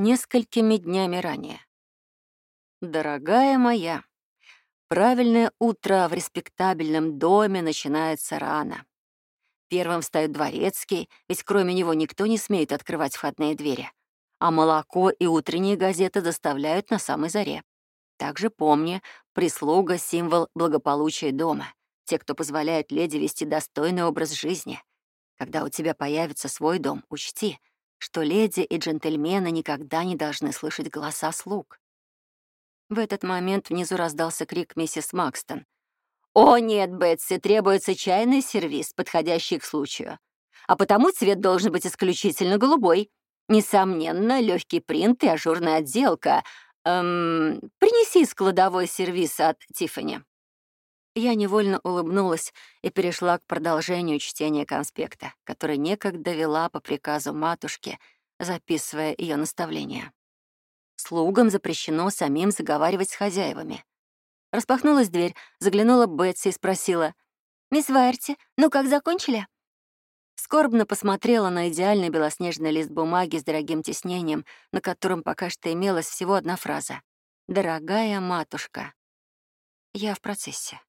несколькими днями ранее. «Дорогая моя, правильное утро в респектабельном доме начинается рано. Первым встает дворецкий, ведь кроме него никто не смеет открывать входные двери. А молоко и утренние газеты доставляют на самой заре. Также помни, прислуга — символ благополучия дома. Те, кто позволяет леди вести достойный образ жизни. Когда у тебя появится свой дом, учти, что леди и джентльмены никогда не должны слышать голоса слуг. В этот момент внизу раздался крик миссис Макстон — «О, нет, Бетси, требуется чайный сервиз, подходящий к случаю. А потому цвет должен быть исключительно голубой. Несомненно, легкий принт и ажурная отделка. Эм, принеси складовой сервиз от Тиффани». Я невольно улыбнулась и перешла к продолжению чтения конспекта, который некогда вела по приказу матушки, записывая ее наставления. Слугам запрещено самим заговаривать с хозяевами. Распахнулась дверь, заглянула Бетси и спросила. «Мисс Вайерти, ну как, закончили?» Скорбно посмотрела на идеальный белоснежный лист бумаги с дорогим тиснением, на котором пока что имелась всего одна фраза. «Дорогая матушка». Я в процессе.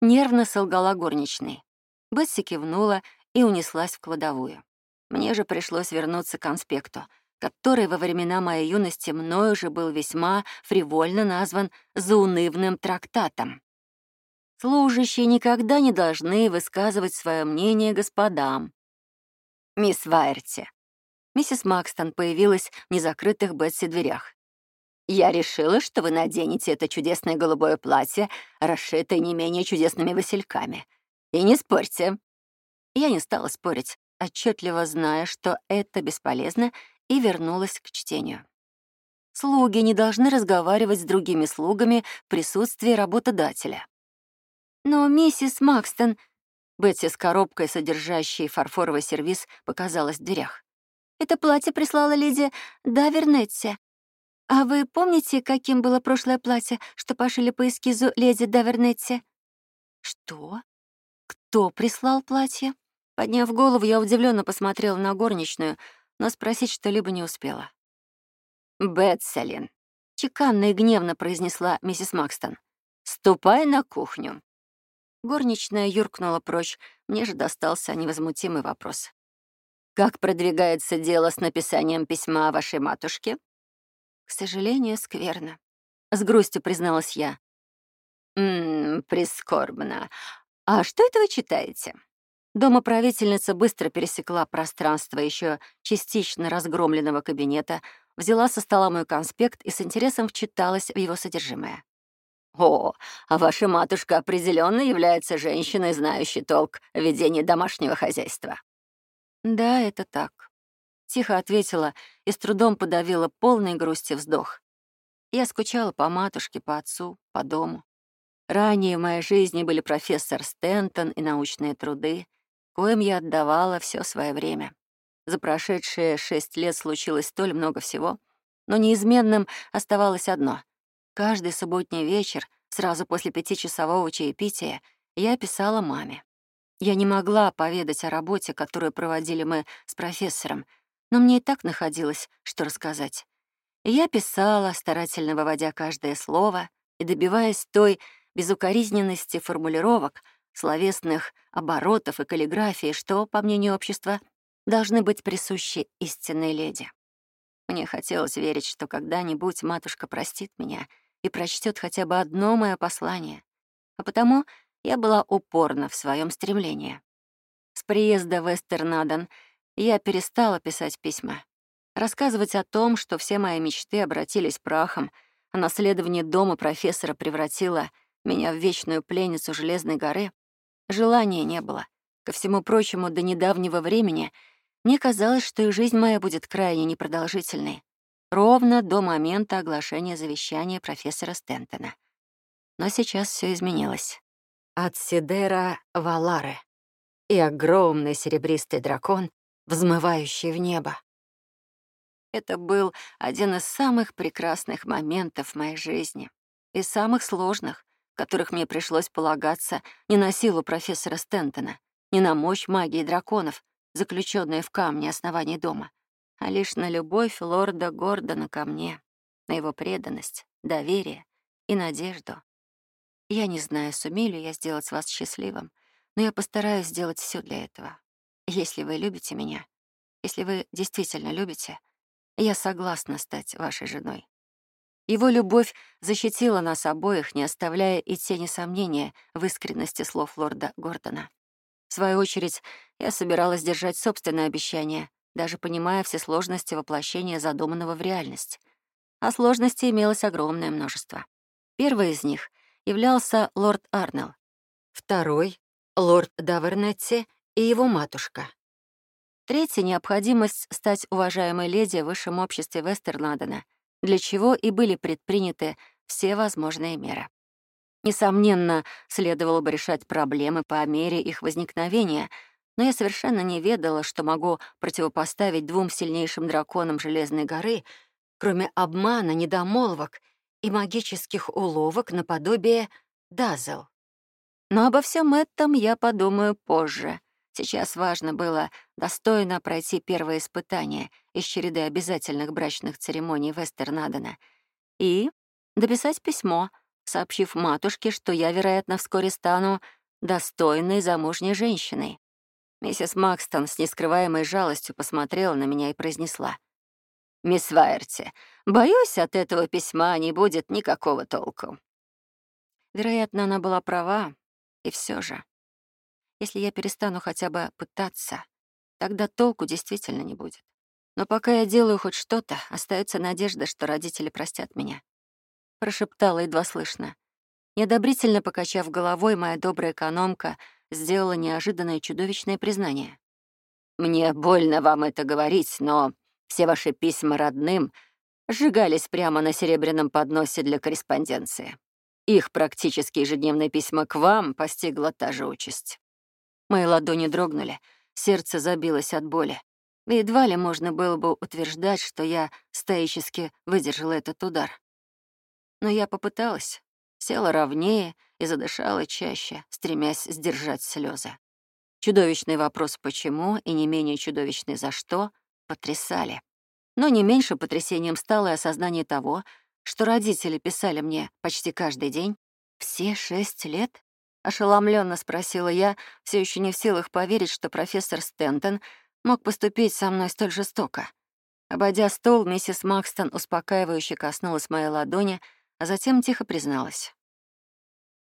Нервно солгала горничной. Бетси кивнула и унеслась в кладовую. Мне же пришлось вернуться к конспекту — который во времена моей юности мною уже был весьма фривольно назван заунывным трактатом. Служащие никогда не должны высказывать свое мнение господам. «Мисс Вайерти». Миссис Макстон появилась в незакрытых Бетси дверях. «Я решила, что вы наденете это чудесное голубое платье, расшитое не менее чудесными васильками. И не спорьте». Я не стала спорить, отчетливо зная, что это бесполезно и вернулась к чтению. Слуги не должны разговаривать с другими слугами в присутствии работодателя. «Но, миссис Макстон...» Бетти с коробкой, содержащей фарфоровый сервиз, показалась в дверях. «Это платье прислала леди Давернетти. А вы помните, каким было прошлое платье, что пошили по эскизу леди Давернетти?» «Что? Кто прислал платье?» Подняв голову, я удивленно посмотрела на горничную — но спросить что-либо не успела. «Бетселин», — чеканно и гневно произнесла миссис Макстон, «ступай на кухню». Горничная юркнула прочь, мне же достался невозмутимый вопрос. «Как продвигается дело с написанием письма вашей матушке?» «К сожалению, скверно», — с грустью призналась я. «Ммм, прискорбно. А что это вы читаете?» Домоправительница быстро пересекла пространство еще частично разгромленного кабинета, взяла со стола мой конспект и с интересом вчиталась в его содержимое. «О, а ваша матушка определенно является женщиной, знающей толк в ведении домашнего хозяйства». «Да, это так», — тихо ответила и с трудом подавила полный грусти вздох. Я скучала по матушке, по отцу, по дому. Ранее в моей жизни были профессор Стентон и научные труды — коим я отдавала все свое время. За прошедшие шесть лет случилось столь много всего, но неизменным оставалось одно. Каждый субботний вечер, сразу после пятичасового чаепития, я писала маме. Я не могла поведать о работе, которую проводили мы с профессором, но мне и так находилось, что рассказать. Я писала, старательно выводя каждое слово и добиваясь той безукоризненности формулировок, словесных оборотов и каллиграфии, что, по мнению общества, должны быть присущи истинной леди. Мне хотелось верить, что когда-нибудь матушка простит меня и прочтет хотя бы одно мое послание, а потому я была упорна в своем стремлении. С приезда в Эстернаден я перестала писать письма, рассказывать о том, что все мои мечты обратились прахом, а наследование дома профессора превратило меня в вечную пленницу Железной горы, Желания не было. Ко всему прочему, до недавнего времени мне казалось, что и жизнь моя будет крайне непродолжительной. Ровно до момента оглашения завещания профессора Стентона. Но сейчас все изменилось. От Сидера Валары и огромный серебристый дракон, взмывающий в небо. Это был один из самых прекрасных моментов в моей жизни и самых сложных, которых мне пришлось полагаться не на силу профессора Стентона, не на мощь магии драконов, заключенные в камне основании дома, а лишь на любовь лорда Гордона ко мне, на его преданность, доверие и надежду. Я не знаю, сумею ли я сделать вас счастливым, но я постараюсь сделать все для этого. Если вы любите меня, если вы действительно любите, я согласна стать вашей женой. Его любовь защитила нас обоих, не оставляя и тени сомнения в искренности слов лорда Гордона. В свою очередь, я собиралась держать собственное обещание, даже понимая все сложности воплощения задуманного в реальность. А сложностей имелось огромное множество. Первый из них являлся лорд Арнелл, второй — лорд Давернетти и его матушка. Третья — необходимость стать уважаемой леди в высшем обществе Вестерладена, для чего и были предприняты все возможные меры. Несомненно, следовало бы решать проблемы по мере их возникновения, но я совершенно не ведала, что могу противопоставить двум сильнейшим драконам Железной горы, кроме обмана, недомолвок и магических уловок наподобие Дазел. Но обо всем этом я подумаю позже. Сейчас важно было достойно пройти первое испытание из череды обязательных брачных церемоний Вестернадена и дописать письмо, сообщив матушке, что я, вероятно, вскоре стану достойной замужней женщиной. Миссис Макстон с нескрываемой жалостью посмотрела на меня и произнесла. «Мисс Вайерти, боюсь, от этого письма не будет никакого толку». Вероятно, она была права, и все же. Если я перестану хотя бы пытаться, тогда толку действительно не будет. Но пока я делаю хоть что-то, остается надежда, что родители простят меня. Прошептала едва слышно. Неодобрительно покачав головой, моя добрая экономка сделала неожиданное чудовищное признание. «Мне больно вам это говорить, но все ваши письма родным сжигались прямо на серебряном подносе для корреспонденции. Их практически ежедневные письма к вам постигла та же участь. Мои ладони дрогнули, сердце забилось от боли. Едва ли можно было бы утверждать, что я стоически выдержала этот удар. Но я попыталась, села ровнее и задышала чаще, стремясь сдержать слезы. Чудовищный вопрос «почему» и не менее чудовищный «за что» потрясали. Но не меньше потрясением стало и осознание того, что родители писали мне почти каждый день, все шесть лет. Ошеломленно спросила я, все еще не в силах поверить, что профессор Стентон мог поступить со мной столь жестоко. Обойдя стол, миссис Макстон успокаивающе коснулась моей ладони, а затем тихо призналась.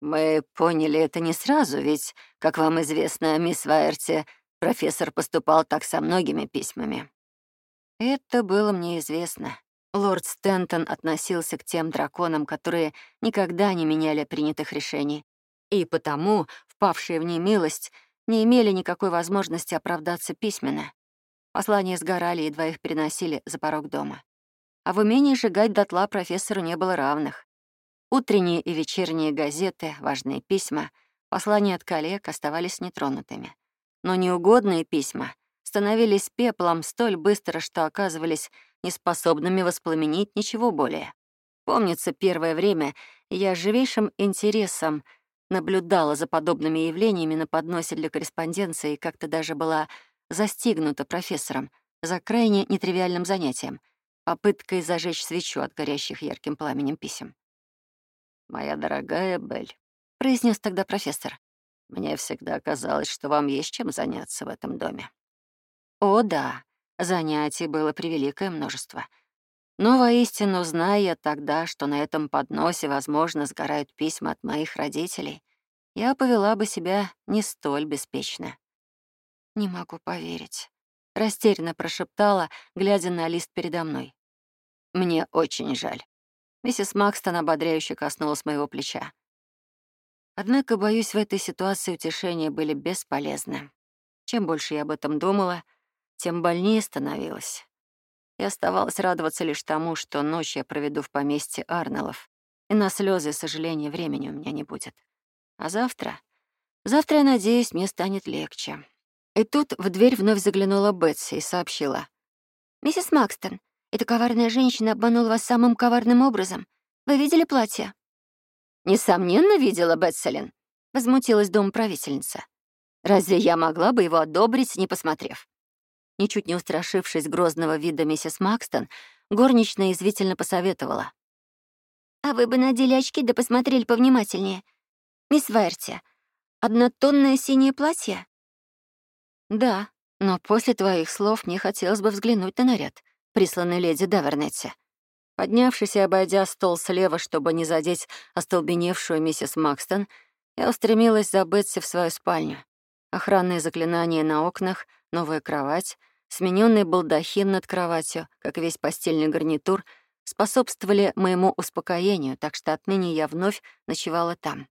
«Мы поняли это не сразу, ведь, как вам известно, мисс Вайерти, профессор поступал так со многими письмами». Это было мне известно. Лорд Стентон относился к тем драконам, которые никогда не меняли принятых решений, и потому впавшие в немилость не имели никакой возможности оправдаться письменно. Послания сгорали, едва их переносили за порог дома. А в умении сжигать дотла профессору не было равных. Утренние и вечерние газеты, важные письма, послания от коллег оставались нетронутыми. Но неугодные письма становились пеплом столь быстро, что оказывались неспособными воспламенить ничего более. Помнится, первое время я с живейшим интересом наблюдала за подобными явлениями на подносе для корреспонденции и как-то даже была застигнута профессором за крайне нетривиальным занятием — попыткой зажечь свечу от горящих ярким пламенем писем. «Моя дорогая Белль», — произнес тогда профессор, «мне всегда казалось, что вам есть чем заняться в этом доме». О, да, занятий было превеликое множество. Но воистину, зная тогда, что на этом подносе, возможно, сгорают письма от моих родителей, я повела бы себя не столь беспечно. «Не могу поверить», — растерянно прошептала, глядя на лист передо мной. «Мне очень жаль». Миссис Макстон ободряюще коснулась моего плеча. Однако, боюсь, в этой ситуации утешения были бесполезны. Чем больше я об этом думала, тем больнее становилась и оставалось радоваться лишь тому, что ночь я проведу в поместье Арнеллов, и на слезы и сожаления времени у меня не будет. А завтра? Завтра, я надеюсь, мне станет легче. И тут в дверь вновь заглянула Бетси и сообщила. «Миссис Макстон, эта коварная женщина обманула вас самым коварным образом. Вы видели платье?» «Несомненно, видела, Бетселин», — возмутилась домоправительница. «Разве я могла бы его одобрить, не посмотрев?» Ничуть не устрашившись грозного вида миссис Макстон, горничная извительно посоветовала. «А вы бы надели очки да посмотрели повнимательнее. Мисс Вайерти, однотонное синее платье?» «Да, но после твоих слов мне хотелось бы взглянуть на наряд, присланный леди Давернетти». Поднявшись и обойдя стол слева, чтобы не задеть остолбеневшую миссис Макстон, я устремилась за Бетси в свою спальню. Охранные заклинания на окнах, новая кровать, смененный балдахин над кроватью, как весь постельный гарнитур, способствовали моему успокоению, так что отныне я вновь ночевала там.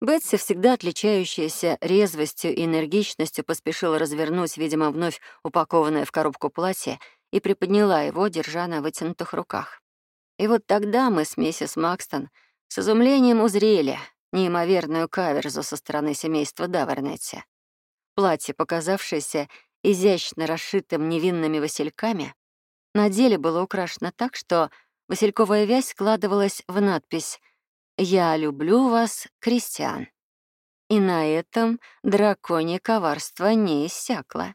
Бетси, всегда отличающаяся резвостью и энергичностью, поспешила развернуть, видимо, вновь упакованное в коробку платье и приподняла его, держа на вытянутых руках. И вот тогда мы с миссис Макстон с изумлением узрели неимоверную каверзу со стороны семейства Давернетти. Платье, показавшееся изящно расшитым невинными васильками, на деле было украшено так, что васильковая вязь складывалась в надпись «Я люблю вас, крестьян». И на этом драконье коварство не иссякло.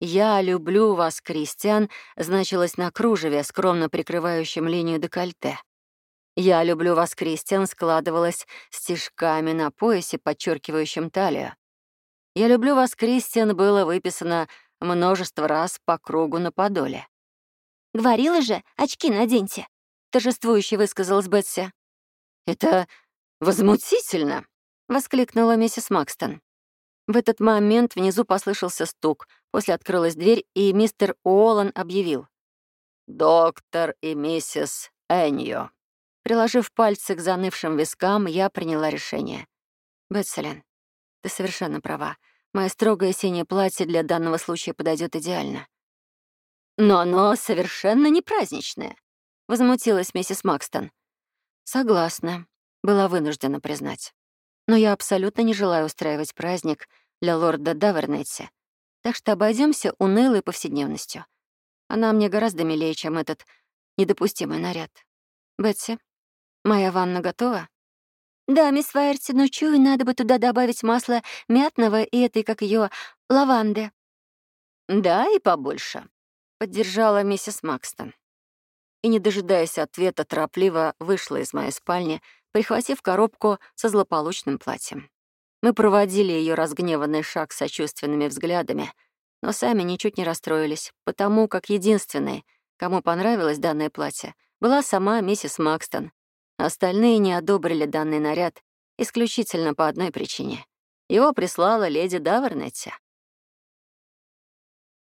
«Я люблю вас, крестьян» значилось на кружеве, скромно прикрывающем линию декольте. «Я люблю вас, крестьян» складывалось стежками на поясе, подчеркивающим талию. «Я люблю вас, Кристиан» было выписано множество раз по кругу на подоле. «Говорила же, очки наденьте», — торжествующе высказалась Бетси. «Это возмутительно!» — воскликнула миссис Макстон. В этот момент внизу послышался стук, после открылась дверь, и мистер Уоллан объявил. «Доктор и миссис Эньо». Приложив пальцы к занывшим вискам, я приняла решение. «Бетселен, ты совершенно права. Мое строгое синее платье для данного случая подойдет идеально. Но оно совершенно не праздничное, возмутилась миссис Макстон. Согласна, была вынуждена признать. Но я абсолютно не желаю устраивать праздник для лорда Давернетти, так что обойдемся унылой повседневностью. Она мне гораздо милее, чем этот недопустимый наряд. Бетси, моя ванна готова? «Да, мисс Фаерти, но чую, надо бы туда добавить масло мятного и этой, как ее, лаванды». «Да, и побольше», — поддержала миссис Макстон. И, не дожидаясь ответа, торопливо вышла из моей спальни, прихватив коробку со злополучным платьем. Мы проводили ее разгневанный шаг сочувственными взглядами, но сами ничуть не расстроились, потому как единственной, кому понравилось данное платье, была сама миссис Макстон, Остальные не одобрили данный наряд исключительно по одной причине. Его прислала леди Давернетти.